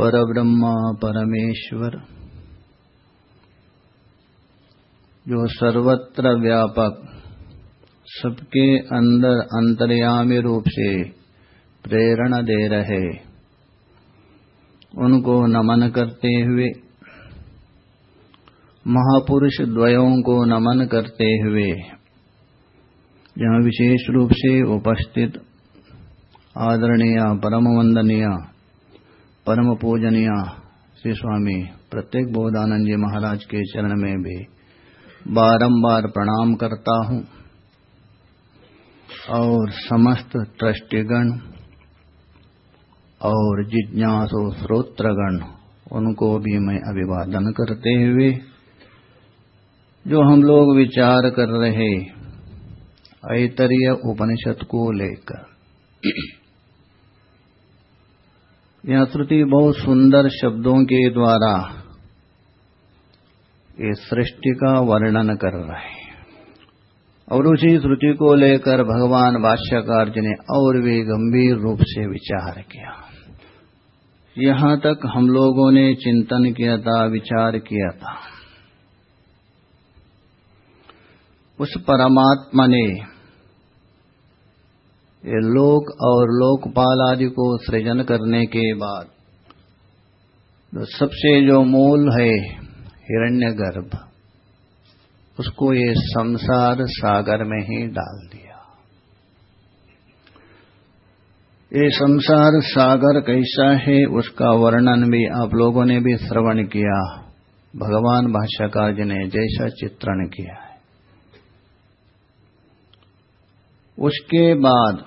परब्रह्म परमेश्वर। जो सर्वत्र व्यापक, सबके अंदर अंतर्यामी रूप से प्रेरणा दे रहे। उनको नमन करते हुए, महापुरुष द्वयों को नमन करते हुए, यहाँ विशेष रूप से उपस्थित, आदरणीय परम वंदनीय परम पूजनीय श्री स्वामी प्रत्येक बोधानंद जी महाराज के चरण में भी बारंबार प्रणाम करता हूँ। और समस्त ट्रस्टीगण और जिज्ञासु श्रोत्रगण, उनको भी मैं अभिवादन करते हुए, जो हम लोग विचार कर रहे ऐतरीय उपनिषद को लेकर। यह श्रुति बहुत सुंदर शब्दों के द्वारा इस सृष्टि का वर्णन कर रहे और उसी श्रुति को लेकर भगवान भाष्यकार जी ने और भी गंभीर रूप से विचार किया। यहाँ तक हम लोगों ने चिंतन किया था, विचार किया था। उस परमात्मा ने लोक और लोकपाल आदि को सृजन करने के बाद तो सबसे जो मूल है हिरण्यगर्भ, उसको ये संसार सागर में ही डाल दिया। ये संसार सागर कैसा है, उसका वर्णन भी आप लोगों ने भी श्रवण किया, भगवान भाष्यकार जी ने जैसा चित्रण किया है। उसके बाद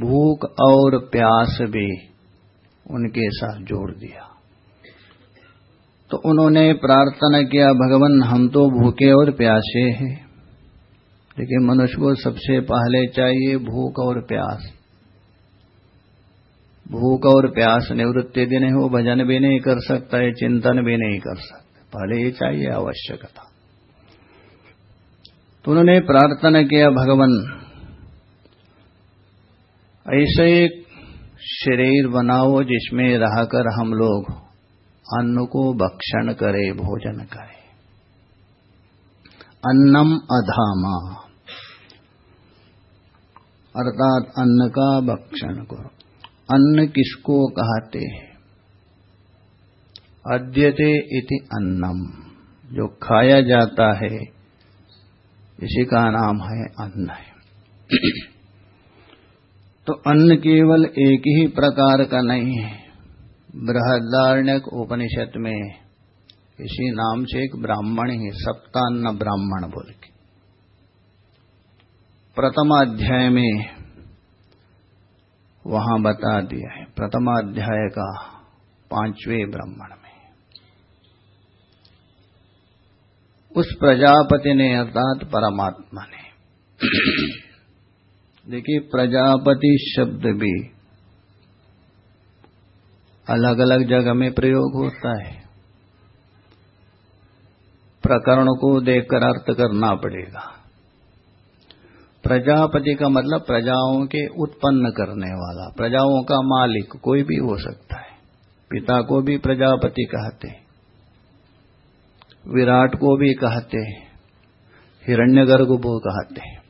भूख और प्यास भी उनके साथ जोड़ दिया। तो उन्होंने प्रार्थना किया, भगवान, हम तो भूखे और प्यासे हैं, लेकिन मनुष्य को सबसे पहले चाहिए भूख और प्यास। भूख और प्यास निवृत्ति दिन है वो भजन भी नहीं कर सकता है चिंतन भी नहीं कर सकता। पहले ये चाहिए, आवश्यकता। तो उन्होंने प्रार्थना किया, भगवान, ऐसे एक शरीर बनाओ जिसमें रहकर हम लोग अन्न को भक्षण करें, भोजन करें। अन्नम अधामा। अर्थात अन्न का भक्षण करो। अन्न किसको कहते हैं? अद्यते इति अन्नम, जो खाया जाता है इसी का नाम है अन्न है। तो अन्न केवल एक ही प्रकार का नहीं है। बृहदारण्यक उपनिषद में इसी नाम से एक ब्राह्मण ही सप्तान्न ब्राह्मण बोल के। प्रथम अध्याय में वहाँ बता दिया है। प्रथम अध्याय का पाँचवें ब्राह्मण उस प्रजापति ने अर्थात परमात्मा ने। देखिए, प्रजापति शब्द भी अलग अलग जगह में प्रयोग होता है। प्रकरण को देखकर अर्थ करना पड़ेगा। प्रजापति का मतलब प्रजाओं के उत्पन्न करने वाला, प्रजाओं का मालिक कोई भी हो सकता है। पिता को भी प्रजापति कहते हैं। विराट को भी कहते हैं हिरण्यगर्भ को कहते हैं।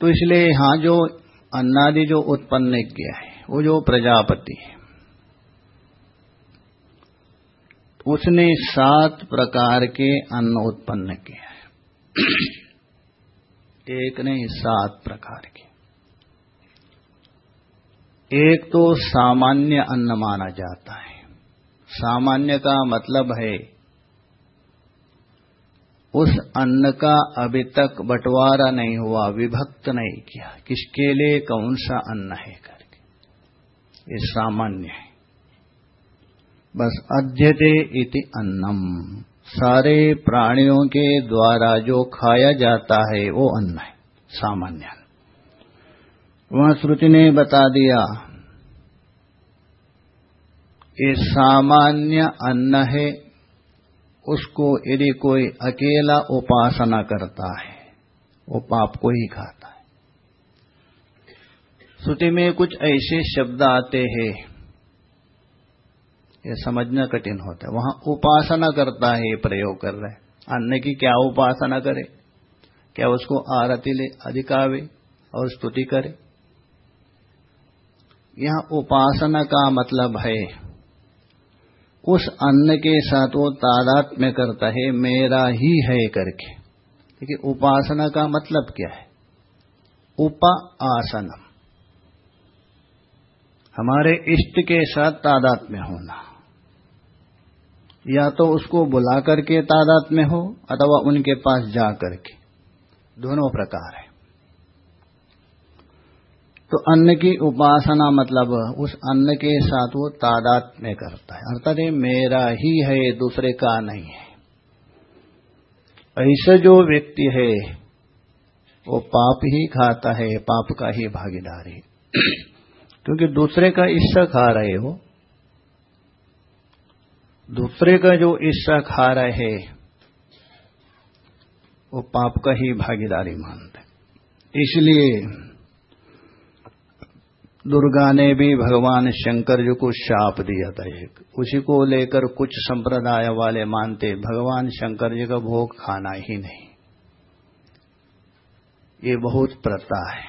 तो इसलिए यहाँ जो अन्नादि जो उत्पन्न किया है, वो जो प्रजापति है, उसने सात प्रकार के अन्न उत्पन्न किया है। एक नहीं सात प्रकार के। एक तो सामान्य अन्न माना जाता है। सामान्य का मतलब है। उस अन्न का अभी तक बंटवारा नहीं हुआ, विभक्त नहीं किया। किसके लिए? कौन सा अन्न है करके। ये सामान्य है। बस अध्यते इति अन्नम। सारे प्राणियों के द्वारा जो खाया जाता है, वो अन्न है, सामान्य वह श्रुति ने बता दिया ये सामान्य अन्न है, उसको यदि कोई अकेला उपासना करता है, वो पाप को ही खाता है। श्रुति में कुछ ऐसे शब्द आते हैं, ये समझना कठिन होता है। वहाँ उपासना करता है, ये प्रयोग कर रहे अन्न की क्या उपासना करे? क्या उसको आरती ले, अधिकावे और स्तुति करे? यहाँ उपासना का मतलब है उस अन्न के साथ वो तादात में करता है, मेरा ही है करके। देखिए, उपासना का मतलब क्या है? उप हमारे इष्ट के साथ तादात में होना। या तो उसको बुला करके तादात में हो, अथवा उनके पास जा करके। दोनों प्रकार है। तो अन्न की उपासना मतलब उस अन्न के साथ वो तादात में करता है। अर्थात ये मेरा ही है दूसरे का नहीं है। ऐसा जो व्यक्ति है, वो पाप ही खाता है, पाप का ही भागीदार है। क्योंकि दूसरे का हिस्सा खा रहे हो, दूसरे का जो हिस्सा खा रहे है, वो पाप का ही भागीदारी मानते इसलिए दुर्गा ने भी भगवान शंकर जी को शाप दिया था एक। उसी को लेकर कुछ संप्रदाय वाले मानते, भगवान शंकर जी का भोग खाना ही नहीं। ये बहुत प्रथा है।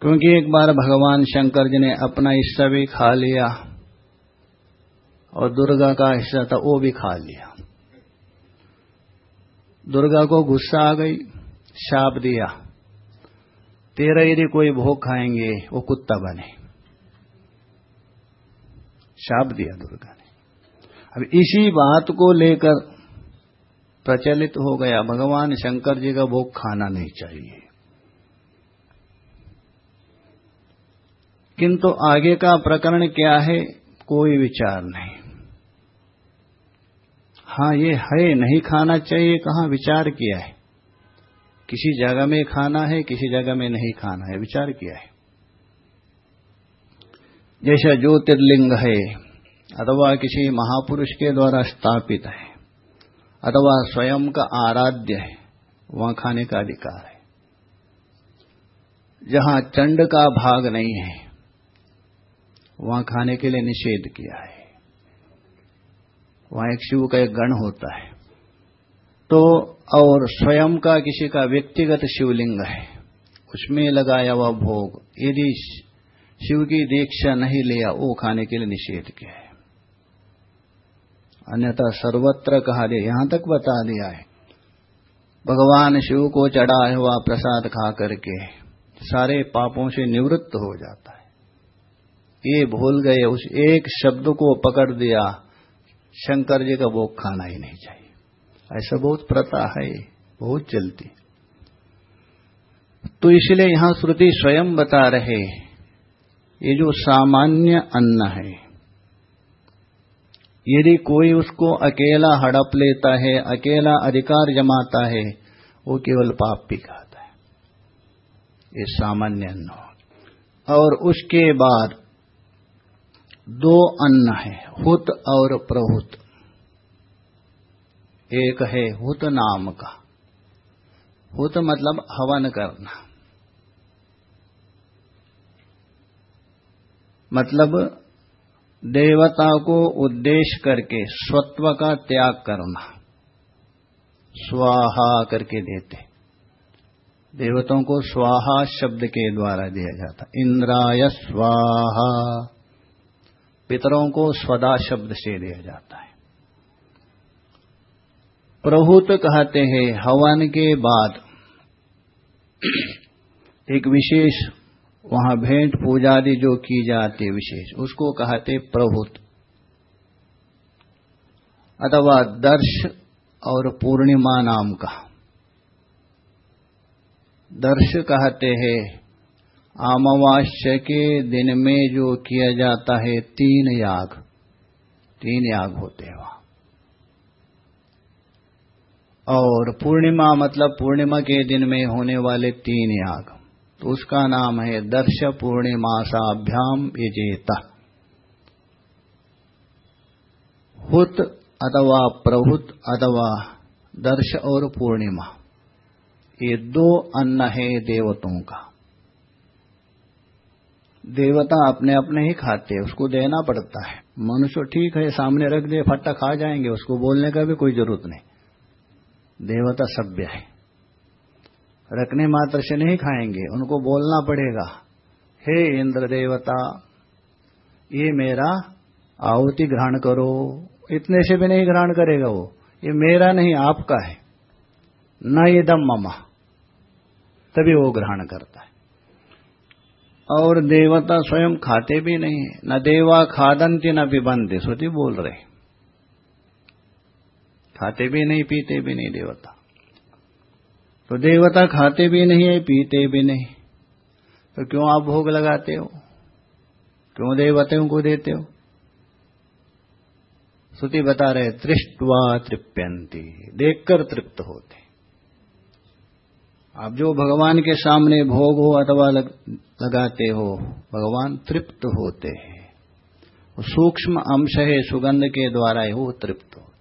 क्योंकि एक बार भगवान शंकर जी ने अपना हिस्सा भी खा लिया और दुर्गा का हिस्सा था, वो भी खा लिया। दुर्गा को गुस्सा आ गई, शाप दिया। तेरा यदि कोई भोग खाएँगे, वो कुत्ता बने। शाप दिया दुर्गा ने। अब इसी बात को लेकर प्रचलित हो गया, भगवान शंकर जी का भोग खाना नहीं चाहिए। किंतु आगे का प्रकरण क्या है, कोई विचार नहीं। हाँ, ये है, नहीं खाना चाहिए, कहाँ विचार किया है? किसी जगह में खाना है, किसी जगह में नहीं खाना है, विचार किया है। जैसा ज्योतिर्लिंग है, अथवा किसी महापुरुष के द्वारा स्थापित है, अथवा स्वयं का आराध्य है, वहाँ खाने का अधिकार है। जहाँ चंड का भाग नहीं है, वहाँ खाने के लिए निषेध किया है। वहाँ एक शिव का एक गण होता है। तो और स्वयं का किसी का व्यक्तिगत शिवलिंग है। उसमें लगाया हुआ भोग, यदि शिव की दीक्षा नहीं लिया, वो खाने के लिए निषेध किया है। अन्यथा सर्वत्र कहा दिया यहाँ तक बता दिया है। भगवान शिव को चढ़ाया हुआ प्रसाद खा करके सारे पापों से निवृत्त हो जाता है। ये भूल गए, उस एक शब्द को पकड़ दिया, शंकर जी का भोग खाना ही नहीं चाहिए। ऐसा बहुत प्रथा है, बहुत चलती। तो इसलिए यहाँ श्रुति स्वयं बता रहे, ये जो सामान्य अन्न है, यदि कोई उसको अकेला हड़प लेता है, अकेला अधिकार जमाता है, वो केवल पाप भी खाता है। ये सामान्य अन्न और उसके बाद दो अन्न है, हुत और प्रहुत। एक है हुत नाम का हुत मतलब हवन करना। मतलब देवता को उद्देश्य करके, स्वत्व का त्याग करना। स्वाहा करके देते। देवताओं को स्वाहा शब्द के द्वारा दिया जाता। इंद्राय स्वाहा। पितरों को स्वदा शब्द से दिया जाता है। प्रभुत कहते हैं हवन के बाद। एक विशेष वहाँ भेंट पूजा आदि जो की जाती विशेष, उसको कहते प्रभुत। अथवा दर्श और पूर्णिमा नाम का। दर्श कहते हैं, अमावास्य के दिन में जो किया जाता है, तीन याग। तीन याग होते हैं वहाँ। और पूर्णिमा मतलब पूर्णिमा के दिन में होने वाले तीन याग। तो उसका नाम है दर्श पूर्णिमासाभ्याम यजेता हुत अथवा प्रभुत अथवा दर्श और पूर्णिमा, ये दो अन्न है देवतों का। देवता अपने अपने ही खाते उसको देना पड़ता है। मनुष्य ठीक है, सामने रख दे फट्टा खा जाएँगे, उसको बोलने का भी कोई ज़रूरत नहीं। देवता सभ्य है। रखने मात्र से नहीं खाएँगे, उनको बोलना पड़ेगा, हे इंद्र देवता ये मेरा आहुति ग्रहण करो। इतने से भी नहीं ग्रहण करेगा वो। ये मेरा नहीं, आपका है। न ये दम ममा। तभी वो ग्रहण करता है। और देवता स्वयं खाते भी नहीं है। न देवा खादंती न पिबंती, श्रुति बोल रहे खाते भी नहीं पीते भी नहीं देवता। तो देवता खाते भी नहीं है पीते भी नहीं। तो क्यों आप भोग लगाते हो? क्यों देवताओं को देते हो? श्रुति बता रहे तृष्टवा तृप्यंती देखकर तृप्त होते। आप जो भगवान के सामने भोग हो अथवा लग, लगाते हो भगवान तृप्त होते हैं। सूक्ष्म अंश है सुगंध के द्वारा ही वो तृप्त होते।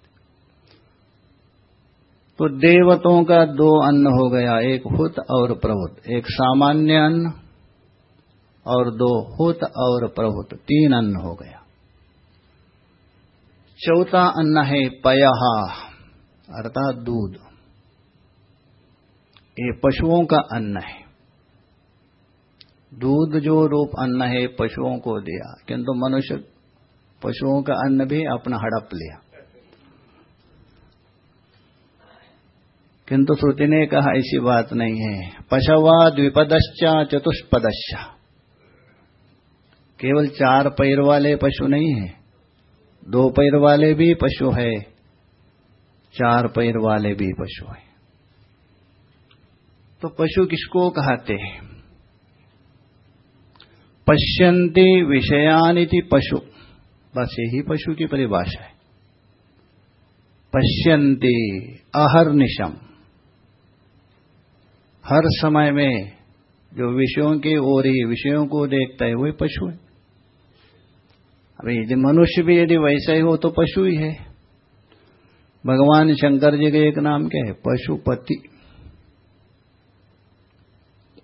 तो देवतों का दो अन्न हो गया, एक हुत और प्रभुत। एक सामान्य अन्न और दो हुत और प्रभुत। तीन अन्न हो गया। चौथा अन्न है पयहा अर्थात दूध। ये पशुओं का अन्न है। दूध जो रूप अन्न है, पशुओं को दिया। किंतु मनुष्य पशुओं का अन्न भी अपना हड़प लिया। किंतु श्रुति ने कहा, ऐसी बात नहीं है। पशवा द्विपदश्चा चतुष्पदश्चा। केवल चार पैर वाले पशु नहीं है। दो पैर वाले भी पशु है, चार पैर वाले भी पशु है। तो पशु किसको कहते हैं? पश्यन्ति विषयानिति पशु। बस यही पशु की परिभाषा है। पश्यन्ति अहर्निशम। हर समय में जो विषयों के ओर ही, विषयों को देखता है, वही पशु है। अभी यदि मनुष्य भी यदि वैसा ही हो तो पशु ही है। भगवान शंकर जी का एक नाम क्या है? पशुपति।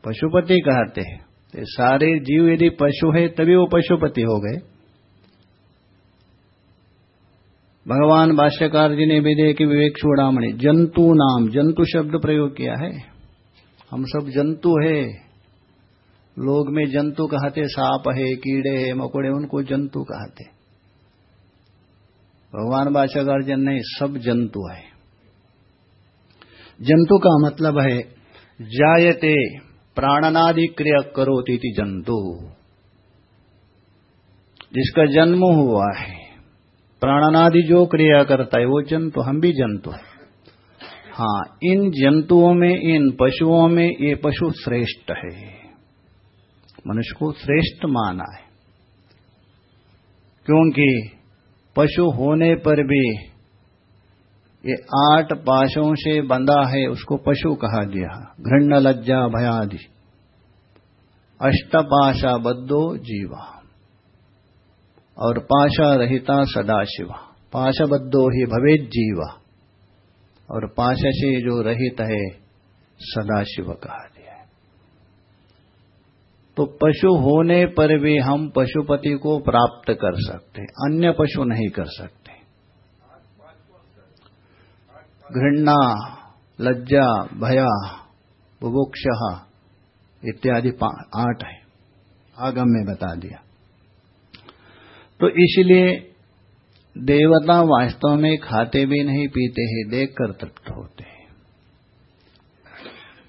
पशुपति कहते हैं। तो सारे जीव यदि पशु है, तभी वो पशुपति हो गए। भगवान भाष्यकार जी ने भी देखे विवेक चूड़ामणि जंतु नाम, जंतु शब्द प्रयोग किया है। हम सब जंतु है। लोग में जंतु कहते, सांप है, कीड़े है, मकोड़े, उनको जंतु कहते। भगवान जी ने सब जंतु है। जंतु का मतलब है, जायते प्राणनादि क्रिया करो थी जंतु। जिसका जन्म हुआ है, प्राणनादि जो क्रिया करता है, वो जंतु, हम भी जंतु है। हाँ इन जंतुओं में, इन पशुओं में ये पशु श्रेष्ठ है। मनुष्य को श्रेष्ठ माना है। क्योंकि पशु होने पर भी ये आठ पाशों से बंधा है, उसको पशु कहा गया। घृण लज्जा भयादि। अष्टपाशा बद्धो जीवा। और पाशा रहिता सदाशिवा। पाशबद्धो ही भवे जीवा। और पाश से जो रहित है, सदाशिव कहा गया है। तो पशु होने पर भी हम पशुपति को प्राप्त कर सकते, अन्य पशु नहीं कर सकते। घृणा, लज्जा, भया, बुभुक्ष इत्यादि आठ है। आगम में बता दिया। तो इसलिए देवता वास्तव में खाते भी नहीं पीते ही, देखकर तृप्त होते हैं।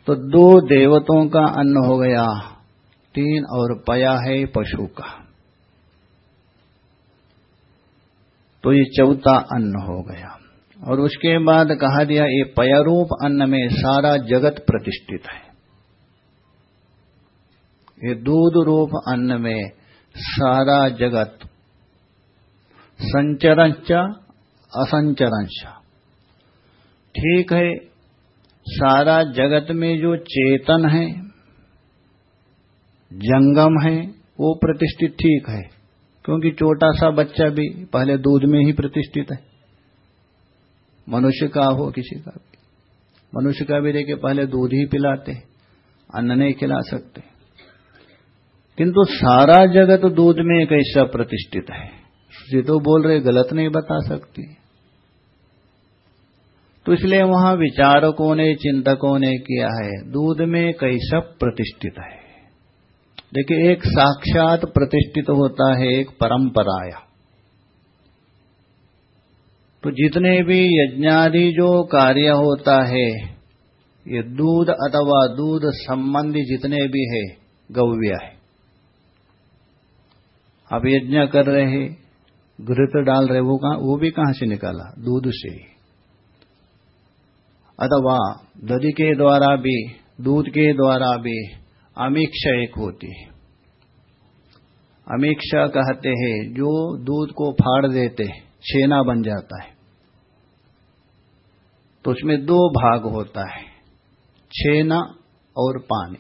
तो दो देवतों का अन्न हो गया, तीन और पया है पशु का। तो ये चौथा अन्न हो गया। और उसके बाद कहा दिया, ये पयरूप अन्न में सारा जगत प्रतिष्ठित है। ये दूध रूप अन्न में सारा जगत संचरंच असंचरंच ठीक है, सारा जगत में जो चेतन है, जंगम है, वो प्रतिष्ठित ठीक है, क्योंकि छोटा सा बच्चा भी पहले दूध में ही प्रतिष्ठित है। मनुष्य का हो किसी का भी। मनुष्य का भी देखे पहले दूध ही पिलाते, अन्न नहीं खिला सकते। किंतु सारा जगत दूध में कैसा प्रतिष्ठित है? ये तो बोल रहे, गलत नहीं बता सकती। तो इसलिए वहाँ विचारकों ने, चिंतकों ने किया है, दूध में कई सब प्रतिष्ठित है। देखिए, एक साक्षात प्रतिष्ठित होता है एक परंपराया। तो जितने भी यज्ञादि जो कार्य होता है, ये दूध अथवा दूध संबंधी जितने भी है, गव्य है। अब यज्ञ कर रहे घृत डाल रहे, वो कहा, वो भी कहाँ से निकाला? दूध से अथवा दधि के द्वारा भी, दूध के द्वारा भी अमीक्षा एक होती है। अमीक्षा कहते हैं, जो दूध को फाड़ देते, छेना बन जाता है। तो उसमें दो भाग होता है, छेना और पानी।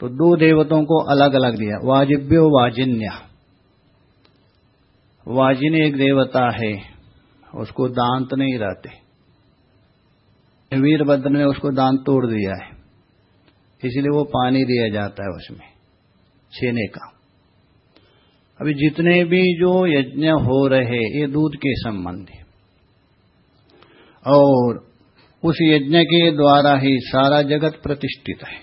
तो दो देवतों को अलग अलग दिया वाजिब्यो वाजिन्या। वाजिनी एक देवता है, उसको दांत नहीं रहते। वीरभद्र ने उसको दांत तोड़ दिया है, इसलिए वो पानी दिया जाता है उसमें, छेने का। अभी जितने भी जो यज्ञ हो रहे, ये दूध के संबंधी और उस यज्ञ के द्वारा ही सारा जगत प्रतिष्ठित है।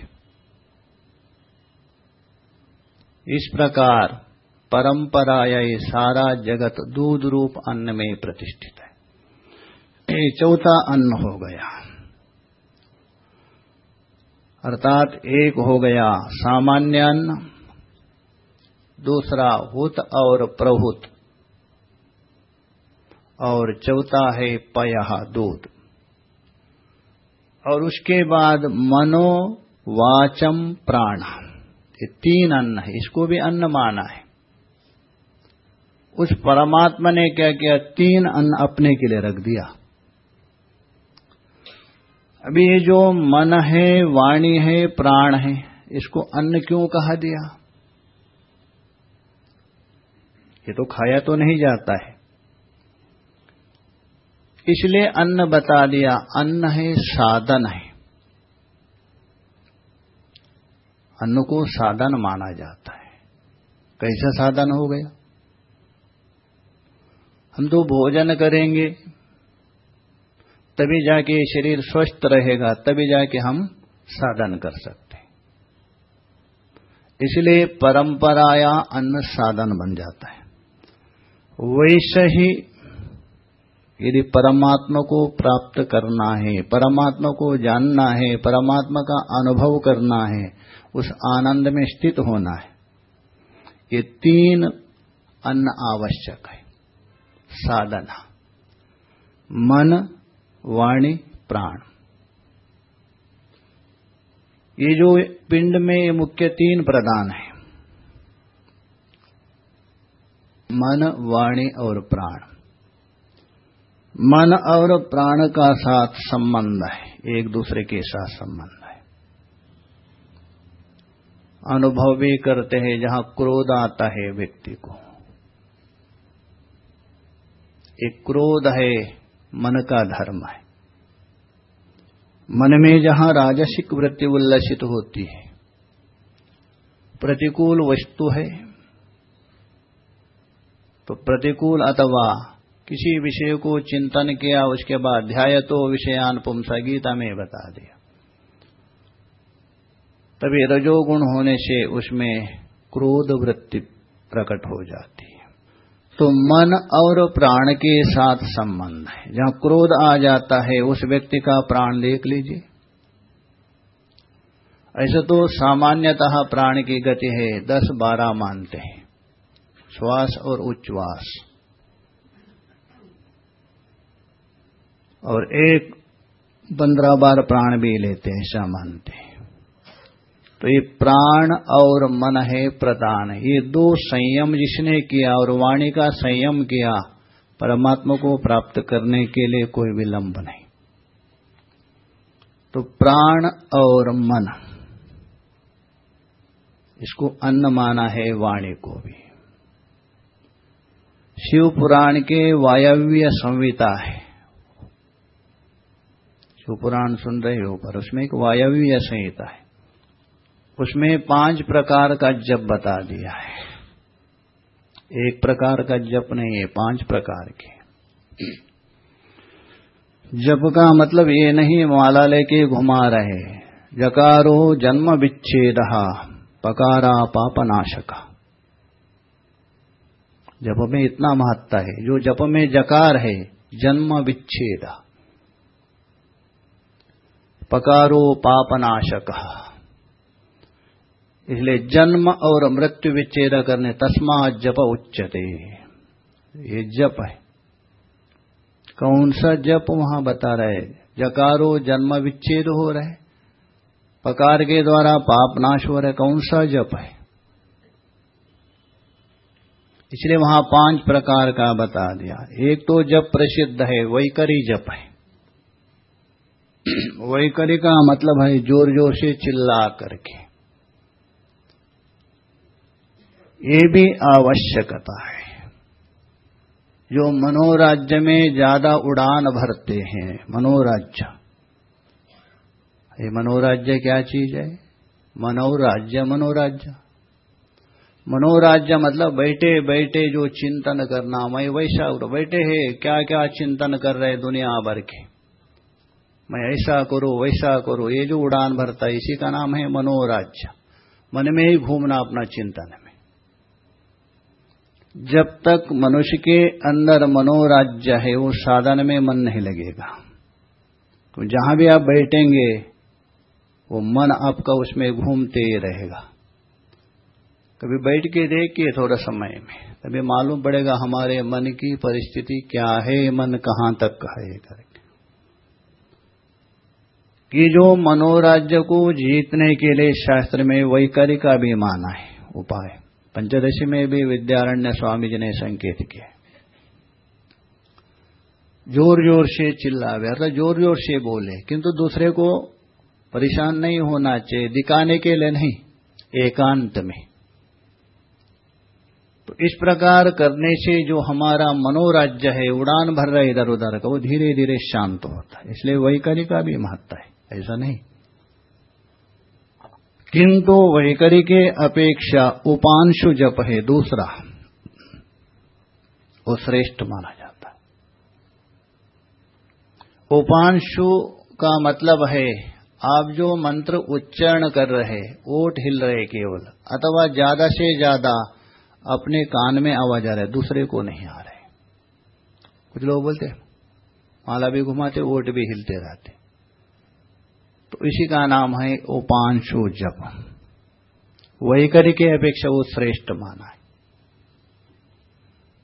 इस प्रकार परंपरा ये सारा जगत दूध रूप अन्न में प्रतिष्ठित है। ये चौथा अन्न हो गया। अर्थात एक हो गया सामान्य अन्न, दूसरा हुत और प्रहुत, और चौथा है पय दूध। और उसके बाद मनो वाचम प्राण। ये तीन अन्न है, इसको भी अन्न माना है। उस परमात्मा ने क्या किया? तीन अन्न अपने के लिए रख दिया। अभी ये जो मन है, वाणी है, प्राण है, इसको अन्न क्यों कहा दिया? ये तो खाया तो नहीं जाता है। इसलिए अन्न बता दिया, अन्न है, साधन है। अन्न को साधन माना जाता है। कैसा साधन हो गया? हम तो भोजन करेंगे, तभी जाके शरीर स्वस्थ रहेगा, तभी जाके हम साधन कर सकते इसलिए परंपराया अन्न साधन बन जाता है। वैसे ही यदि परमात्मा को प्राप्त करना है, परमात्मा को जानना है, परमात्मा का अनुभव करना है, उस आनंद में स्थित होना है, ये तीन अन्न आवश्यक है। साधना। मन, वाणी, प्राण। ये जो पिंड में ये मुख्य तीन प्रदान है। मन, वाणी और प्राण। मन और प्राण का साथ संबंध है, एक दूसरे के साथ संबंध है। अनुभव भी करते हैं, जहाँ क्रोध आता है व्यक्ति को। एक क्रोध है, मन का धर्म है। मन में जहाँ राजसिक वृत्ति उल्लसित होती है, प्रतिकूल वस्तु है तो प्रतिकूल अथवा किसी विषय को चिंतन किया, उसके बाद ध्याय तो विषयान पुंसा गीता में बता दिया। तभी रजोगुण होने से उसमें क्रोध वृत्ति प्रकट हो जाती तो मन और प्राण के साथ संबंध है। जहाँ क्रोध आ जाता है, उस व्यक्ति का प्राण देख लीजिए। ऐसे तो सामान्यतः प्राण की गति है दस बारह मानते हैं। श्वास और उच्छ्वास और एक पंद्रह बार प्राण भी लेते हैं ऐसा मानते हैं तो ये प्राण और मन है प्रदान ये दो संयम जिसने किया और वाणी का संयम किया, परमात्मा को प्राप्त करने के लिए कोई विलंब नहीं। तो प्राण और मन, इसको अन्न माना है वाणी को भी। शिव पुराण के वायव्य संविता है। जो पुराण सुन रहे हो पर उसमें एक वायव्य संहिता है। उसमें पाँच प्रकार का जप बता दिया है। एक प्रकार का जप नहीं है पाँच प्रकार के। जप का मतलब ये नहीं माला लेके घुमा रहे। जकारो जन्म विच्छेद, पकारा पापनाशका। जप में इतना महत्ता है। जो जप में जकार है, जन्म विच्छेद। पकारो पापनाशक। इसलिए जन्म और मृत्यु विच्छेद करने तस्मा जप उच्चते ये जप है। कौन सा जप वहाँ बता रहे जकारो जन्म विच्छेद हो रहे पकार के द्वारा पाप नाश हो रहे कौन सा जप है? इसलिए वहाँ पाँच प्रकार का बता दिया। एक तो जप प्रसिद्ध है, वैकरी जप है। वैकरी का मतलब है ज़ोर ज़ोर से चिल्ला करके। ये भी आवश्यकता है। जो मनोराज्य में ज़्यादा उड़ान भरते हैं, मनोराज्य। ये मनोराज्य क्या चीज़ है? मनोराज्य मनोराज्य। मनोराज्य मतलब बैठे बैठे जो चिंतन करना, मैं वैसा बैठे है क्या क्या चिंतन कर रहे दुनिया भर के। मैं ऐसा करूँ, वैसा करूँ, ये जो उड़ान भरता है, इसी का नाम है मनोराज्य। मन में ही घूमना अपना चिंतन में जब तक मनुष्य के अंदर मनोराज्य है, वो साधन में मन नहीं लगेगा। तो जहाँ भी आप बैठेंगे, वो मन आपका उसमें घूमते ही रहेगा। कभी बैठ के देखिए थोड़ा समय में, तभी मालूम पड़ेगा हमारे मन की परिस्थिति क्या है, मन कहाँ तक है करके। कि जो मनोराज्य को जीतने के लिए शास्त्र में वैकरी का भी माना है, उपाय। पंचदशी में भी विद्यारण्य स्वामी जी ने संकेत किया। ज़ोर ज़ोर से चिल्लावे अर्थात ज़ोर ज़ोर से बोले, किंतु दूसरे को परेशान नहीं होना चाहिए, दिखाने के लिए नहीं, एकांत में। तो इस प्रकार करने से जो हमारा मनोराज्य है, उड़ान भर रहा है इधर उधर का, वो धीरे धीरे शांत होता है। इसलिए वैकरी का भी महत्व है, ऐसा नहीं। किंतु वैकरी के अपेक्षा उपांशु जप है दूसरा। वो श्रेष्ठ माना जाता। है उपांशु का मतलब है, आप जो मंत्र उच्चारण कर रहे ओट हिल रहे केवल, अथवा ज़्यादा से ज़्यादा अपने कान में आवाज़ आ रहा है, दूसरे को नहीं आ रहे। कुछ लोग बोलते माला भी घुमाते वोट भी हिलते रहते। तो इसी का नाम है उपांशु जप। वही करी के अपेक्षा वो श्रेष्ठ माना है।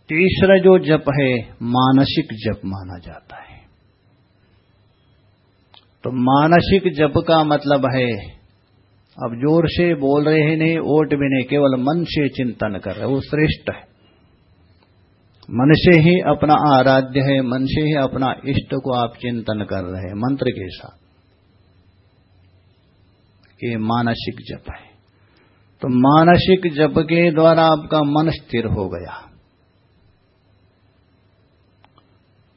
तीसरा जो जप है, मानसिक जप माना जाता है। तो मानसिक जप का मतलब है अब ज़ोर से बोल रहे हैं, नहीं, ओट भी नहीं, केवल मन से चिंतन कर रहे वो श्रेष्ठ है। मन से ही अपना आराध्य है, मन से ही अपना इष्ट को आप चिंतन कर रहे हैं, मंत्र के साथ। ये मानसिक जप है। तो मानसिक जप के द्वारा आपका मन स्थिर हो गया।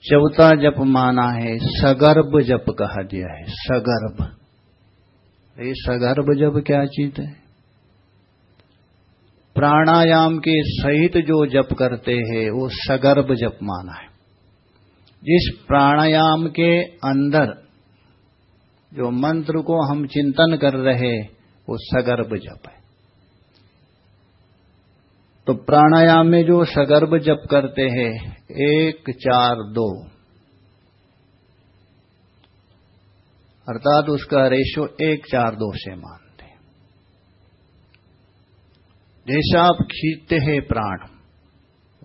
चौथा जप माना है, सगर्भ जप कहा दिया है, सगर्भ। ये सगर्भ जप क्या चीज़ है? प्राणायाम के सहित जो जप करते हैं, वो सगर्भ जप माना है। जिस प्राणायाम के अंदर जो मंत्र को हम चिंतन कर रहे, वो सगर्भ जप है। तो प्राणायाम में जो सगर्भ जप करते हैं, एक, चार, दो। अर्थात उसका रेशो एक, चार, दो से मानते जैसा आप खींचते हैं प्राण,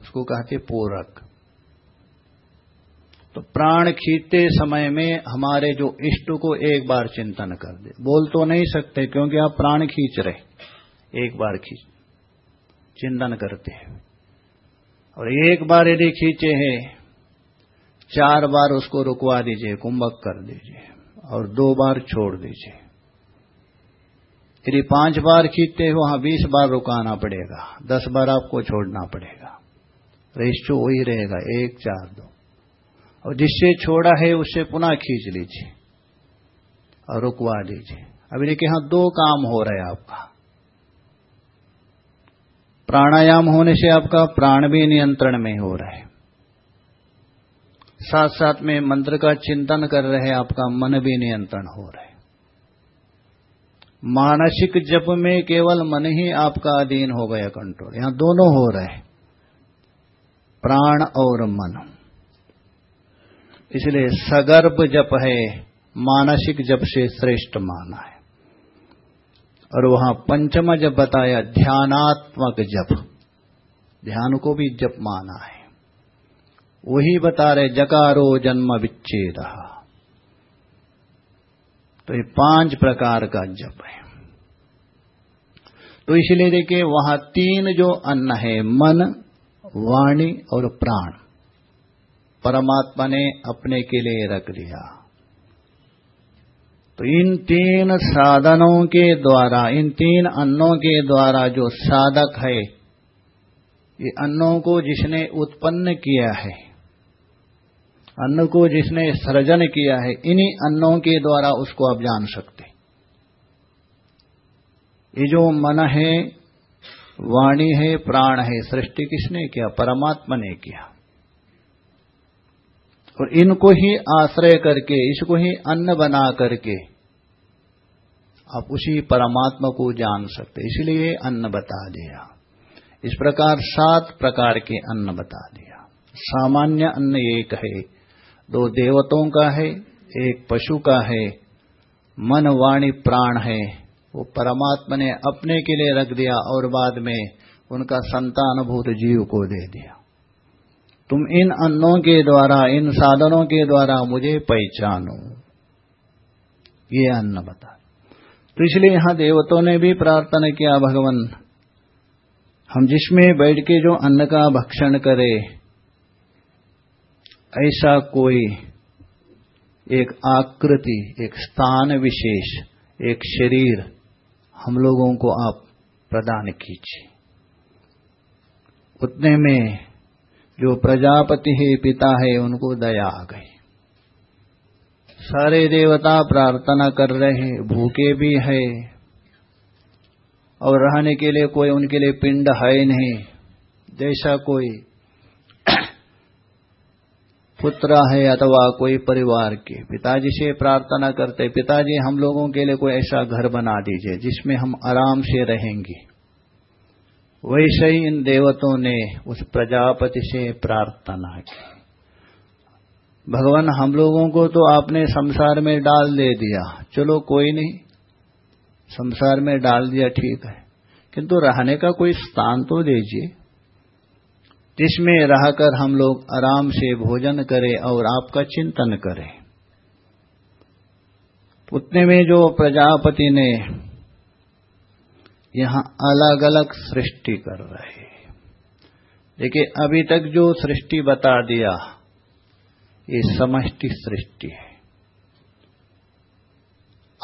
उसको कहते पूरक। तो प्राण खींचते समय में हमारे जो इष्ट को एक बार चिंतन कर दे। बोल तो नहीं सकते क्योंकि आप प्राण खींच रहे एक बार खींच, चिंतन करते हैं। और एक बार यदि खींचे हैं, चार बार उसको रुकवा दीजिए, कुंभक कर दीजिए, और दो बार छोड़ दीजिए। यदि पाँच बार खींचते हो, वहाँ बीस बार रुकाना पड़ेगा, दस बार आपको छोड़ना पड़ेगा। रेशो वही रहेगा, एक, चार, दो। और जिससे छोड़ा है उससे पुनः खींच लीजिए और रुकवा दीजिए। अभी देखिए यहाँ दो काम हो रहे आपका। प्राणायाम होने से आपका प्राण भी नियंत्रण में हो रहा है। साथ साथ में मंत्र का चिंतन कर रहे हैं, आपका मन भी नियंत्रण हो रहा है। मानसिक जप में केवल मन ही आपका अधीन हो गया कंट्रोल। यहाँ दोनों हो रहे हैं। प्राण और मन। इसलिए सगर्भ जप है, मानसिक जप से श्रेष्ठ माना है। और वहाँ पंचम जप बताया, ध्यानात्मक जप। ध्यान को भी जप माना है। वही बता रहे, जकारो जन्म विच्छेद। तो ये पाँच प्रकार का जप है। तो इसलिए देखिए, वहाँ तीन जो अन्न है, मन, वाणी और प्राण। परमात्मा ने अपने के लिए रख दिया। तो इन तीन साधनों के द्वारा, इन तीन अन्नों के द्वारा जो साधक है, ये अन्नों को जिसने उत्पन्न किया है, अन्न को जिसने सृजन किया है, इन्हीं अन्नों के द्वारा उसको आप जान सकते ये जो मन है, वाणी है, प्राण है, सृष्टि किसने किया? परमात्मा ने किया। और इनको ही आश्रय करके, इसको ही अन्न बना करके आप उसी परमात्मा को जान सकते इसलिए अन्न बता दिया। इस प्रकार सात प्रकार के अन्न बता दिया। सामान्य अन्न एक है। दो देवतों का है, एक पशु का है। मन वाणी प्राण है। वो परमात्मा ने अपने के लिए रख दिया और बाद में उनका संतानभूत जीव को दे दिया। तुम इन अन्नों के द्वारा, इन साधनों के द्वारा मुझे पहचानो। ये अन्न बता। तो इसलिए यहाँ देवतों ने भी प्रार्थना किया, भगवान, हम जिसमें बैठ के जो अन्न का भक्षण करे, ऐसा कोई एक आकृति, एक स्थान विशेष, एक शरीर हम लोगों को आप प्रदान कीजिए। उतने में जो प्रजापति है पिता है, उनको दया आ गई। सारे देवता प्रार्थना कर रहे हैं, भूखे भी है, और रहने के लिए कोई उनके लिए पिंड है नहीं। जैसा कोई पुत्र है अथवा कोई परिवार के, पिताजी से प्रार्थना करते, पिताजी हम लोगों के लिए कोई ऐसा घर बना दीजिए, जिसमें हम आराम से रहेंगे। वैसे ही इन देवतों ने उस प्रजापति से प्रार्थना की। भगवान, हम लोगों को तो आपने संसार में डाल दे दिया। चलो कोई नहीं, संसार में डाल दिया ठीक है। किंतु रहने का कोई स्थान तो दीजिए। जिसमें रहकर हम लोग आराम से भोजन करें और आपका चिंतन करें। उतने में जो प्रजापति ने यहाँ अलग अलग सृष्टि कर रहे देखिए, अभी तक जो सृष्टि बता दिया, ये समष्टि सृष्टि है।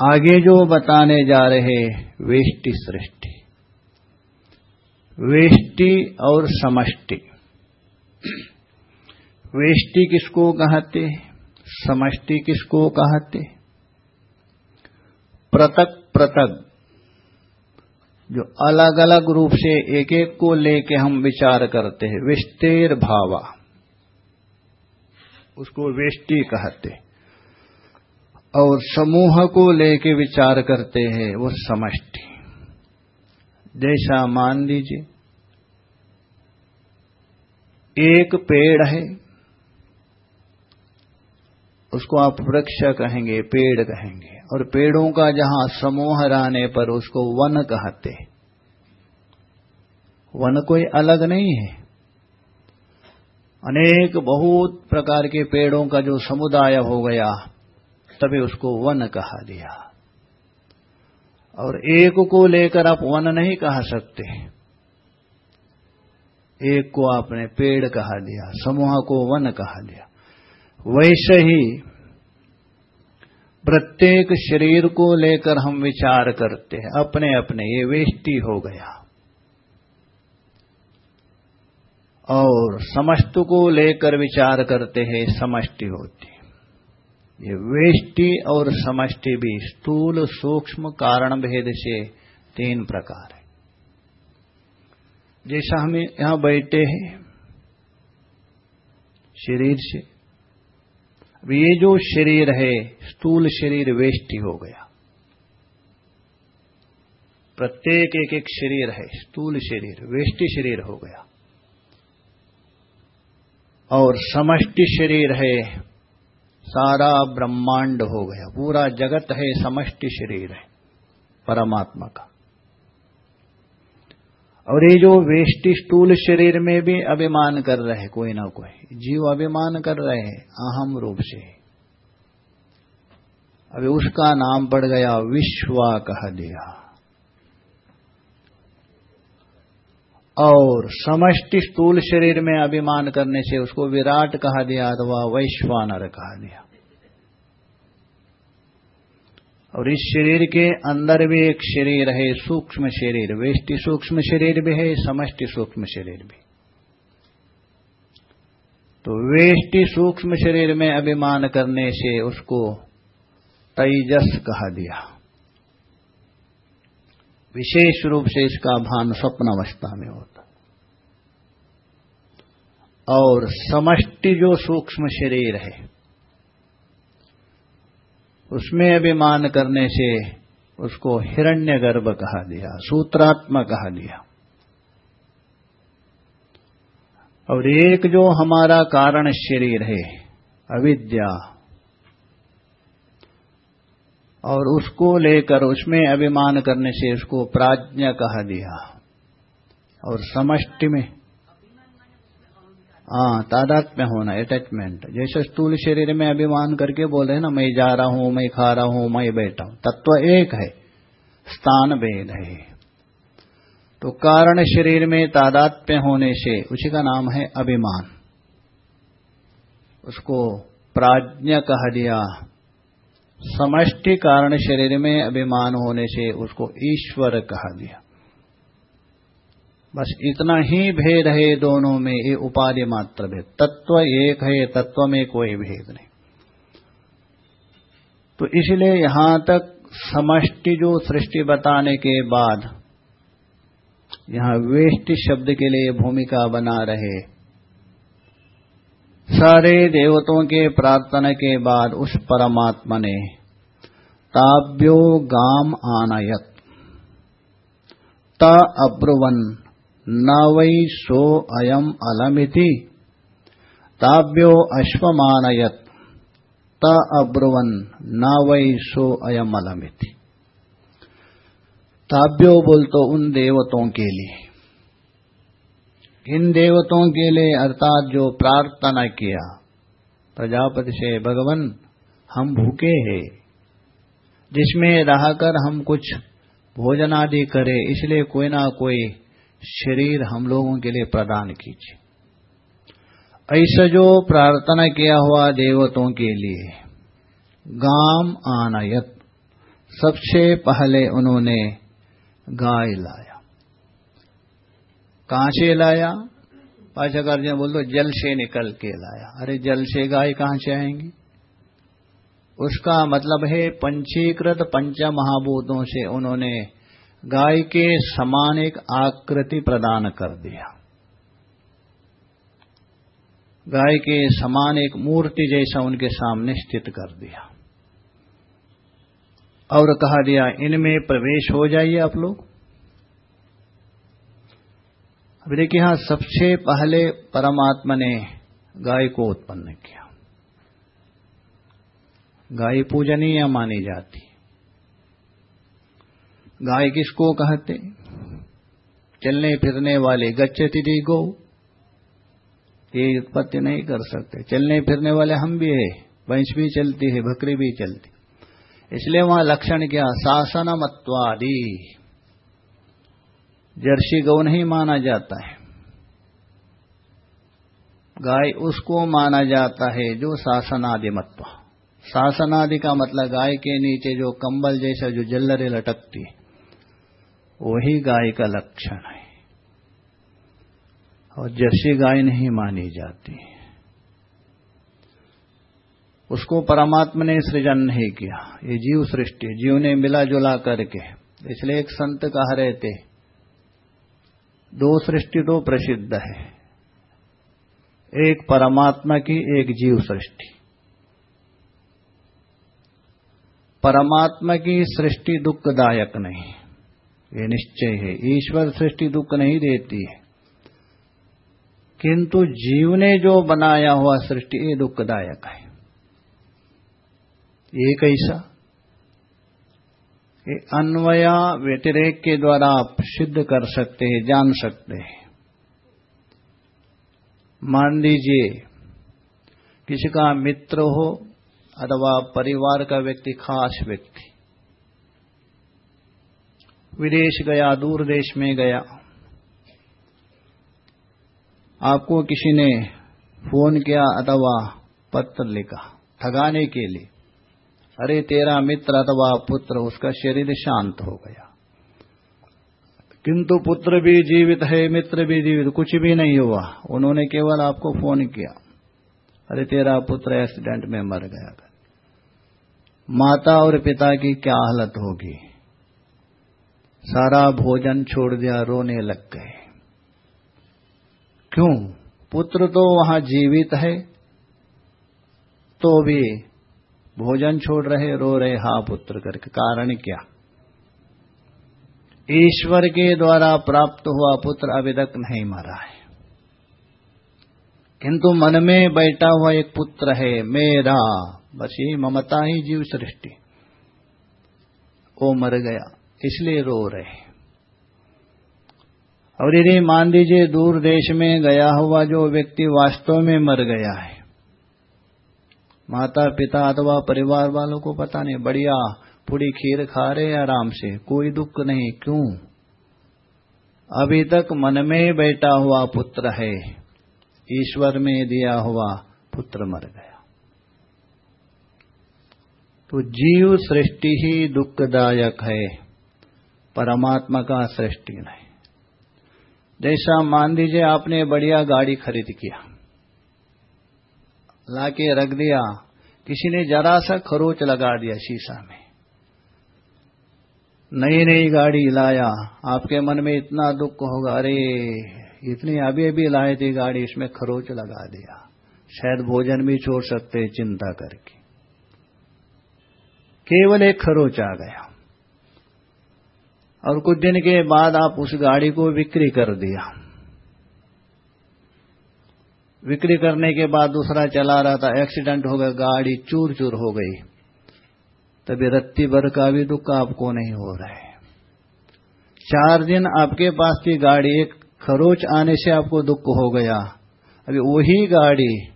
आगे जो बताने जा रहे वेष्टि सृष्टि। वेष्टि और समष्टि। वेष्टि किसको कहते समष्टि किसको कहते पृथक पृथक जो अलग अलग रूप से एक एक को लेके हम विचार करते हैं विस्तेर भावा। उसको वेष्टि कहते और समूह को लेके विचार करते हैं, वो समष्टि। जैसा मान लीजिए, एक पेड़ है उसको आप वृक्ष कहेंगे, पेड़ कहेंगे। और पेड़ों का जहाँ समूह रहने पर उसको वन कहते वन कोई अलग नहीं है। अनेक बहुत प्रकार के पेड़ों का जो समुदाय हो गया, तभी उसको वन कहा दिया। और एक को लेकर आप वन नहीं कह सकते। एक को आपने पेड़ कहा दिया, समूह को वन कहा दिया। वैसे ही प्रत्येक शरीर को लेकर हम विचार करते हैं, अपने अपने, ये वेष्टि हो गया। और समस्त को लेकर विचार करते हैं, समष्टि होती। ये वेष्टि और समष्टि भी स्थूल सूक्ष्म कारण भेद से तीन प्रकार है। जैसा हम यहाँ बैठे हैं, शरीर से ये जो शरीर है, स्थूल शरीर वेष्टि हो गया। प्रत्येक एक एक शरीर है, स्थूल शरीर, वेष्टि शरीर हो गया। और समष्टि शरीर है, सारा ब्रह्मांड हो गया। पूरा जगत है, समष्टि शरीर है, परमात्मा का। और ये जो वेष्टि स्थूल शरीर में भी अभिमान कर रहे हैं, कोई ना कोई। जीव अभिमान कर रहे हैं, अहम रूप से। अभी उसका नाम पड़ गया, विश्वा कह दिया। और समष्टि स्थूल शरीर में अभिमान करने से उसको विराट कहा दिया अथवा वैश्वानर कहा दिया। और इस शरीर के अंदर भी एक शरीर है, सूक्ष्म शरीर। वेष्टि सूक्ष्म शरीर भी है, समष्टि सूक्ष्म शरीर भी। तो वेष्टि सूक्ष्म शरीर में अभिमान करने से उसको तेजस कहा दिया विशेष रूप से इसका भान स्वप्न अवस्था में होता। और समष्टि जो सूक्ष्म शरीर है उसमें अभिमान करने से उसको हिरण्य गर्भ कहा दिया, सूत्रात्मा कहा दिया। और एक जो हमारा कारण शरीर है, अविद्या, और उसको लेकर, उसमें अभिमान करने से उसको प्राज्ञा कहा दिया। और समष्टि में हाँ तादात में होना अटैचमेंट जैसे स्थूल शरीर में अभिमान करके बोल ना, मैं जा रहा हूँ, मैं खा रहा हूँ, मैं बैठा हूँ। तत्व एक है, स्थान भेद है। तो कारण शरीर में तादात्म्य होने से, उसी का नाम है अभिमान। उसको प्राज्ञ कह दिया। समष्टि कारण शरीर में अभिमान होने से उसको ईश्वर कहा दिया। बस इतना ही भेद है दोनों में, ये उपाधि मात्र भेद। तत्व एक है, तत्व में कोई भेद नहीं। तो इसलिए यहाँ तक समष्टि जो सृष्टि बताने के बाद, यहाँ वेष्टि शब्द के लिए भूमिका बना रहे। सारे देवतों के प्रार्थना के बाद उस परमात्मा ने ताब्यो गाम आनयत, त अब्रुवन। न वै सो अयम अलमिति। ताभ्यो अश्वमानयत। त अब्रुवन न वै सो अयम अलमिति। ताभ्यो बोल तो उन देवतों के लिए। इन देवतों के लिए अर्थात जो प्रार्थना किया, प्रजापति से, भगवान, हम भूखे हैं। जिसमें रहकर हम कुछ भोजन आदि करें, इसलिए कोई ना कोई शरीर हम लोगों के लिए प्रदान कीजिए। ऐसा जो प्रार्थना किया हुआ देवतों के लिए, गाम आनायत, सबसे पहले उन्होंने गाय लाया। कहाँ से लाया? पाचाचार्य बोल दो, जल से निकल के लाया। अरे जल से गाय कहाँ से आएँगी? उसका मतलब है, पंचीकृत पंच महाभूतों से उन्होंने गाय के समान एक आकृति प्रदान कर दिया। गाय के समान एक मूर्ति जैसा उनके सामने स्थित कर दिया। और कहा दिया, इनमें प्रवेश हो जाइए आप लोग। अब देखिए, यहाँ सबसे पहले परमात्मा ने गाय को उत्पन्न किया। गाय पूजनीय मानी जाती। गाय किसको कहते? चलने फिरने वाले गच्छति गो ये उत्पत्ति नहीं कर सकते। चलने फिरने वाले हम भी है, वंश भी चलती है, बकरी भी चलती। इसलिए वहाँ लक्षण क्या? शासन मत्वादि जर्सी गौ नहीं माना जाता है। गाय उसको माना जाता है जो शासनादिमत्व। शासनादि का मतलब गाय के नीचे जो कंबल जैसा जो जल्लरे लटकती है। वही गाय का लक्षण है। और जर्सी गाय नहीं मानी जाती। उसको परमात्मा ने सृजन नहीं किया। ये जीव सृष्टि जीव ने मिला जुला करके। इसलिए एक संत कह रहे थे दो सृष्टि तो प्रसिद्ध है। एक परमात्मा की, एक जीव सृष्टि। परमात्मा की सृष्टि दुखदायक नहीं। ये निश्चय है। ईश्वर सृष्टि दुख नहीं देती। है किंतु जीव ने जो बनाया हुआ सृष्टि, ये दुखदायक है। ये कैसा? ये अन्वया व्यतिरेक के द्वारा आप सिद्ध कर सकते हैं, जान सकते हैं। मान लीजिए, किसी का मित्र हो अथवा परिवार का व्यक्ति, खास व्यक्ति विदेश गया, दूर देश में गया। आपको किसी ने फ़ोन किया अथवा पत्र लिखा ठगाने के लिए? अरे, तेरा मित्र अथवा पुत्र, उसका शरीर शांत हो गया। किंतु पुत्र भी जीवित है, मित्र भी जीवित, कुछ भी नहीं हुआ। उन्होंने केवल आपको फ़ोन किया। अरे, तेरा पुत्र एक्सीडेंट में मर गया। माता और पिता की क्या हालत होगी? सारा भोजन छोड़ दिया, रोने लग गए। क्यों? पुत्र तो वहाँ जीवित है तो भी भोजन छोड़ रहे, रो रहे, हा पुत्र करके। कारण क्या? ईश्वर के द्वारा प्राप्त हुआ पुत्र अभी तक नहीं मरा है। किंतु मन में बैठा हुआ एक पुत्र है, मेरा। बस यही ममता ही जीव सृष्टि। वो मर गया। इसलिए रो रहे और यदि मान लीजिए दूर देश में गया हुआ जो व्यक्ति वास्तव में मर गया है माता पिता अथवा परिवार वालों को पता नहीं, बढ़िया, पूरी खीर खा रहे आराम से, कोई दुख नहीं, क्यों? अभी तक मन में बैठा हुआ पुत्र है, ईश्वर में दिया हुआ पुत्र मर गया। तो जीव सृष्टि ही दुखदायक है। परमात्मा का सृष्टि नहीं। जैसा मान लीजिए आपने बढ़िया गाड़ी खरीद किया, लाके रख दिया, किसी ने जरा सा खरोच लगा दिया शीशा में। नई नई गाड़ी लाया, आपके मन में इतना दुख होगा, अरे, इतनी अभी अभी लाए थी गाड़ी, इसमें खरोच लगा दिया। शायद भोजन भी छोड़ सकते, चिंता करके। केवल एक खरोच आ गया। और कुछ दिन के बाद आप उस गाड़ी को बिक्री कर दिया। बिक्री करने के बाद दूसरा चला रहा था, एक्सीडेंट हो गया, गाड़ी चूर चूर हो गई। तभी रत्ती भर का भी दुख आपको नहीं हो रहा है। चार दिन आपके पास की गाड़ी, एक खरोच आने से आपको दुख हो गया। अभी वही गाड़ी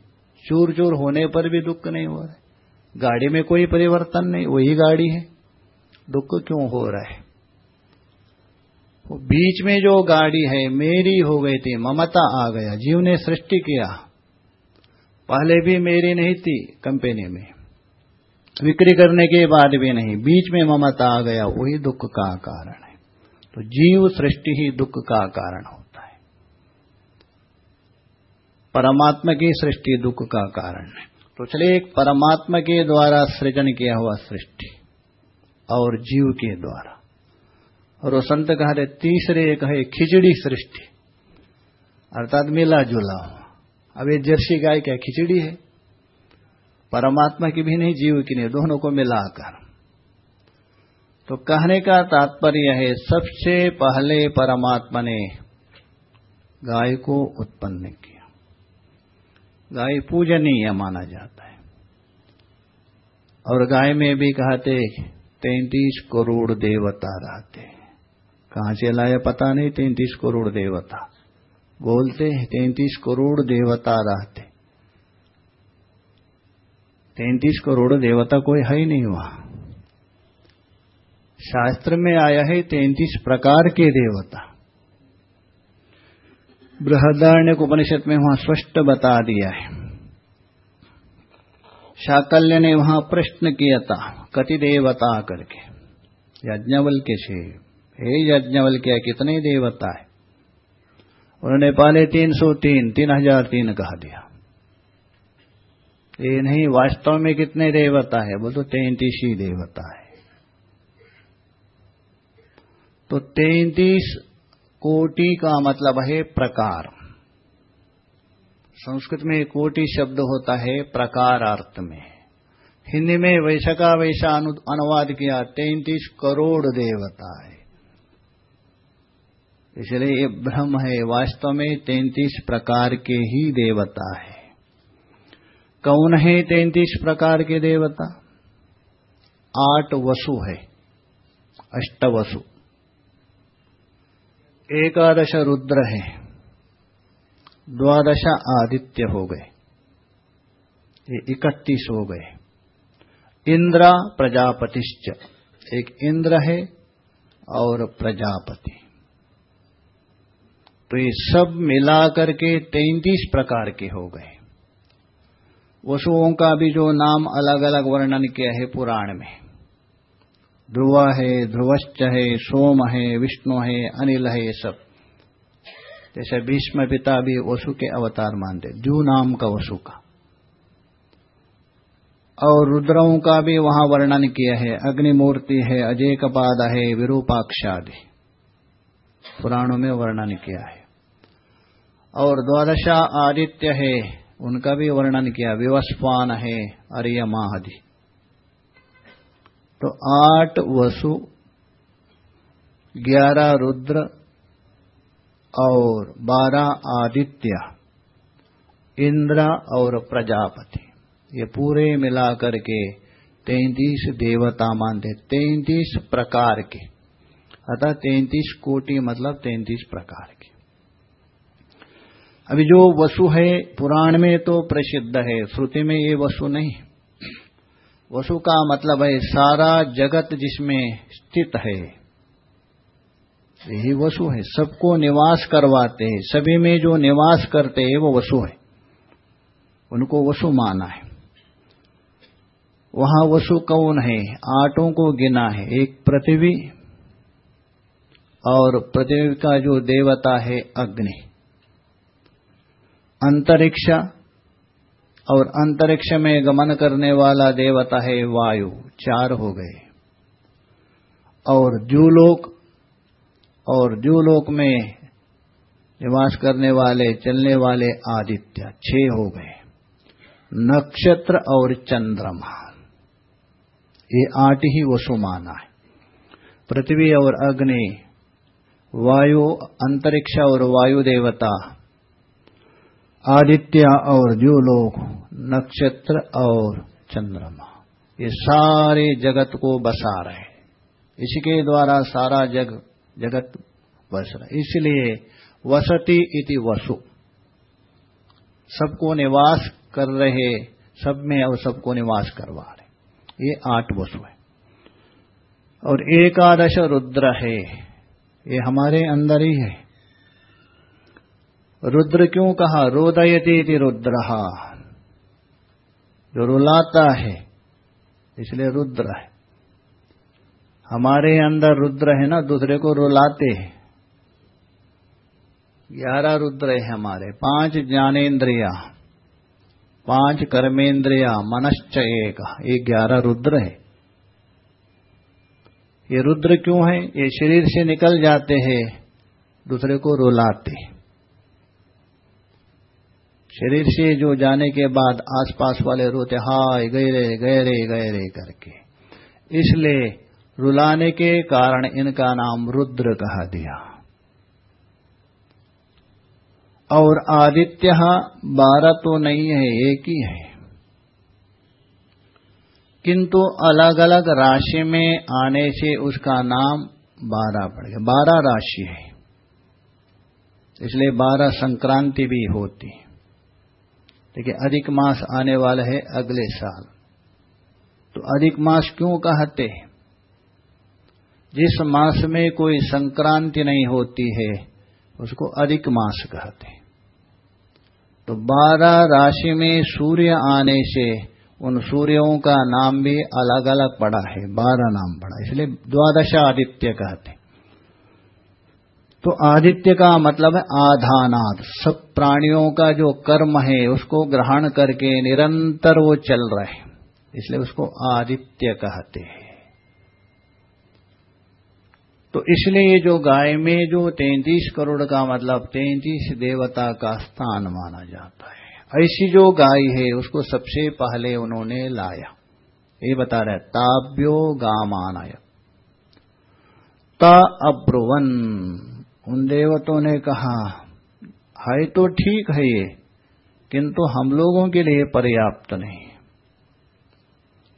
चूर चूर होने पर भी दुख नहीं हो रहा है। गाड़ी में कोई परिवर्तन नहीं, वही गाड़ी है। दुख क्यों हो रहा है? बीच में जो गाड़ी है, मेरी हो गई थी, ममता आ गया जीव ने सृष्टि किया। पहले भी मेरी नहीं थी कंपनी में। विक्री करने के बाद भी नहीं, बीच में ममता आ गया, वही दुख का कारण है। तो जीव सृष्टि ही दुख का कारण होता है। परमात्मा की सृष्टि दुख का कारण है। तो चलिए, एक परमात्मा के द्वारा सृजन किया हुआ सृष्टि, और जीव के द्वारा। और वो संत कह रहे तीसरे एक है खिचड़ी सृष्टि। अर्थात मिला जुला अब ये जर्सी गाय क्या खिचड़ी है? परमात्मा की भी नहीं, जीव की नहीं, दोनों को मिलाकर तो कहने का तात्पर्य है, सबसे पहले परमात्मा ने गाय को उत्पन्न किया। गाय पूजनीय माना जाता है। और गाय में भी कहते, तैतीस करोड़ देवता रहते हैं। कहाँ से लाया पता नहीं, तैतीस करोड़ देवता। बोलते तैतीस करोड़ देवता रहते। तैतीस करोड़ देवता कोई है ही नहीं वहाँ। शास्त्र में आया है, तैतीस प्रकार के देवता। बृहदारण्य उपनिषद में वहाँ स्पष्ट बता दिया है। शाकल्य ने वहाँ प्रश्न किया था, कति देवता करके यज्ञवल के से। हे यज्ञवल क्या कितने देवता है? उन्होंने पहले तीन सौ तीन तीन हज़ार तीन कहा दिया। ये नहीं, वास्तव में कितने देवता है? वो तो तैतीस ही देवता है। तो तैतीस कोटि का मतलब है प्रकार। संस्कृत में कोटि शब्द होता है प्रकार अर्थ में। हिंदी में वैसा का वैसा अनुवाद किया, तैतीस करोड़ देवता है। इसलिए ये ब्रह्म है वास्तव में तैतीस प्रकार के ही देवता है। कौन है तैतीस प्रकार के देवता? आठ वसु है, अष्ट वसु। एकादश रुद्र है, द्वादश आदित्य हो गए, ये इकतीस हो गए। इंद्र प्रजापतिश्च, एक इंद्र है और प्रजापति। तो ये सब मिला करके तैतीस प्रकार के हो गए। वसुओं का भी जो नाम अलग अलग वर्णन किया है पुराण में। ध्रुव है, ध्रुवश्च है, सोम है, विष्णु है, अनिल है, ये सब। जैसे भीष्म पिता भी वसु के अवतार मानते जू नाम का वसु का। और रुद्रों का भी वहाँ वर्णन किया है, अग्निमूर्ति है अजय कपाद है, विरूपाक्षादि। पुराणों में वर्णन किया है। और द्वादशा आदित्य है। उनका भी वर्णन किया, विवस्वान है आदि तो आठ वसु, ग्यारह रुद्र और बारह आदित्य, इंद्र और प्रजापति। ये पूरे मिलाकर के तैतीस देवता मानते तैतीस प्रकार के। अतः तैतीस कोटि मतलब तैतीस प्रकार के। अभी जो वसु है पुराण में तो प्रसिद्ध है, श्रुति में ये वसु नहीं। वसु का मतलब है सारा जगत जिसमें स्थित है। यही वसु है, सबको निवास करवाते हैं, सभी में जो निवास करते हैं वो वसु है। उनको वसु माना है। वहाँ वसु कौन है? आटों को गिना है, एक पृथ्वी और पृथ्वी का जो देवता है अग्नि। अंतरिक्ष और अंतरिक्ष में गमन करने वाला देवता है वायु। चार हो गए। और जूलोक और जूलोक में निवास करने वाले, चलने वाले आदित्य छह हो गए। नक्षत्र और चंद्रमा। ये आठ ही वसुमाना है। पृथ्वी और अग्नि, वायु, अंतरिक्ष और वायु देवता आदित्य और जो लोग नक्षत्र और चंद्रमा। ये सारे जगत को बसा रहे इसके द्वारा सारा जग, जगत बस रहा इसलिए वसती इति वसु। सबको निवास कर रहे, सब में और सबको निवास करवा रहे। ये आठ वसु है। और एकादश रुद्र है। ये हमारे अंदर ही है। रुद्र क्यों कहा? रोदयती रुद्र। जो रुलाता है, इसलिए रुद्र है। हमारे अंदर रुद्र है ना, दूसरे को रुलाते हैं। ग्यारह रुद्र है हमारे, पाँच ज्ञानेन्द्रिया, पाँच कर्मेंद्रिया मनश्च एक। ये ग्यारह रुद्र है। ये रुद्र क्यों है? ये शरीर से निकल जाते हैं, दूसरे को रुलाते हैं। शरीर से जो जाने के बाद आसपास वाले रोते, हाय, गए रे गए रे गए रे करके। इसलिए रुलाने के कारण इनका नाम रुद्र कहा दिया। और आदित्य बारह तो नहीं है, एक ही है। किंतु अलग अलग राशि में आने से उसका नाम बारह पड़ गया। बारह राशि है। इसलिए बारह संक्रांति भी होती। है देखिए, अधिक मास आने वाला है अगले साल। तो अधिक मास क्यों कहते हैं? जिस मास में कोई संक्रांति नहीं होती है, उसको अधिक मास कहते हैं। तो बारह राशि में सूर्य आने से उन सूर्यों का नाम भी अलग अलग पड़ा है, बारह नाम पड़ा इसलिए द्वादश आदित्य कहते तो आदित्य का मतलब है आधानाद। सब प्राणियों का जो कर्म है, उसको ग्रहण करके निरंतर वो चल रहे इसलिए उसको आदित्य कहते हैं। तो इसलिए जो गाय में जो तैतीस करोड़ का मतलब तैतीस देवता का स्थान माना जाता है। ऐसी जो गाय है, उसको सबसे पहले उन्होंने लाया। ये बता रहे ताब्यो गामानाय। ता अब्रुवन। उन देवतों ने कहा है तो ठीक है ये, किंतु हम लोगों के लिए पर्याप्त नहीं।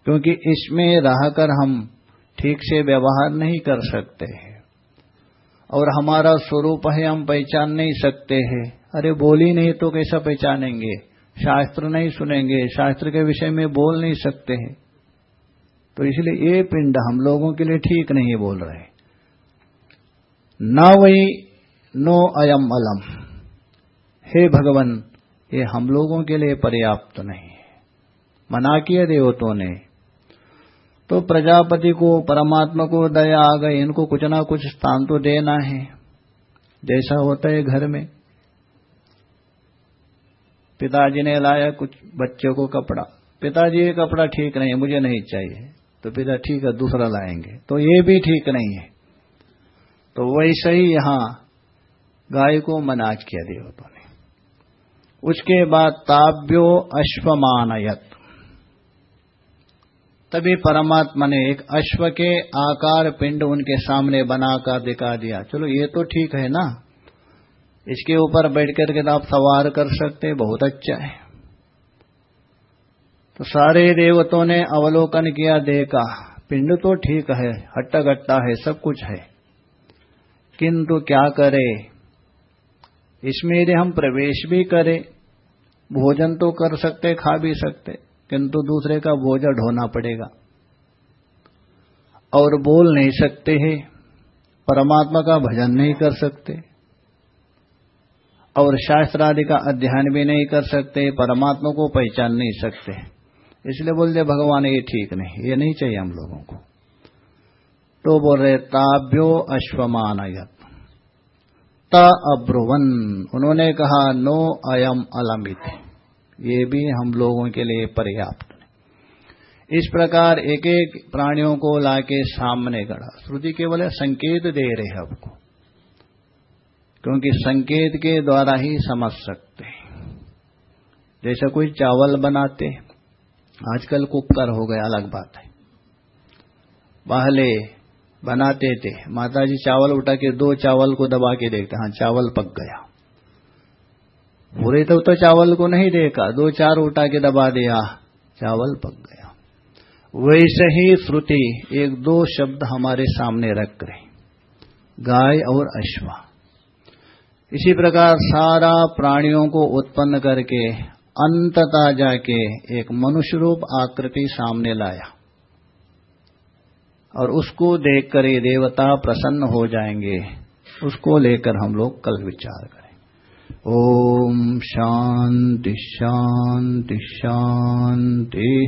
क्योंकि इसमें रहकर हम ठीक से व्यवहार नहीं कर सकते हैं। और हमारा स्वरूप है, हम पहचान नहीं सकते हैं। अरे बोली नहीं तो कैसा पहचानेंगे? शास्त्र नहीं सुनेंगे, शास्त्र के विषय में बोल नहीं सकते हैं। तो इसलिए ये पिंड हम लोगों के लिए ठीक नहीं बोल रहे न वही नो अयम अलम। हे भगवान, ये हम लोगों के लिए पर्याप्त तो नहीं है। मना किया देवतों ने तो प्रजापति को, परमात्मा को दया आ गई, इनको कुछ ना कुछ स्थान तो देना है। जैसा होता है घर में। पिताजी ने लाया कुछ बच्चे को कपड़ा। पिताजी, ये कपड़ा ठीक नहीं, मुझे नहीं चाहिए। तो पिता, ठीक है, दूसरा लाएँगे। तो ये भी ठीक नहीं है। तो वैसे ही यहाँ गाय को मनाज किया देवतों ने उसके बाद ताब्यो अश्वमानयत। तभी परमात्मा ने एक अश्व के आकार पिंड उनके सामने बनाकर दिखा दिया। चलो ये तो ठीक है ना? इसके ऊपर बैठ करके आप सवार कर सकते बहुत अच्छा है। तो सारे देवतों ने अवलोकन किया, देखा, पिंड तो ठीक है, हट्टा गट्टा है, सब कुछ है। किंतु क्या करे? इसमें यदि हम प्रवेश भी करें, भोजन तो कर सकते, खा भी सकते, किंतु दूसरे का भोजन ढोना पड़ेगा। और बोल नहीं सकते हैं, परमात्मा का भजन नहीं कर सकते, और शास्त्र आदि का अध्ययन भी नहीं कर सकते, परमात्मा को पहचान नहीं सकते। इसलिए बोलते भगवान ये ठीक नहीं, ये नहीं चाहिए हम लोगों को। तो बोल, ताभ्यो अश्वमानयत। त अब्रुवन। उन्होंने कहा, नो अयम अलमित ये भी हम लोगों के लिए पर्याप्त इस प्रकार एक एक प्राणियों को लाके सामने गढ़ा। श्रुति केवल संकेत दे रहे हैं आपको। क्योंकि संकेत के द्वारा ही समझ सकते हैं। जैसे कोई चावल बनाते आजकल कुकर हो गया, अलग बात है। पहले बनाते थे। माता जी चावल उठा के दो चावल को दबा के देखते हाँ चावल पक गया। पूरे तो, तो चावल को नहीं देखा दो चार उठा के दबा दिया चावल पक गया। वैसे ही श्रुति एक दो शब्द हमारे सामने रख रहे गाय और अश्वा। इसी प्रकार सारा प्राणियों को उत्पन्न करके अंतता जाके एक मनुष्य रूप आकृति सामने लाया। और उसको देखकर ये देवता प्रसन्न हो जाएँगे। उसको लेकर हम लोग कल विचार करें। ओम शांति शांति शांति